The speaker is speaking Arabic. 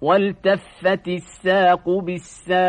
والتفت الساق بالساق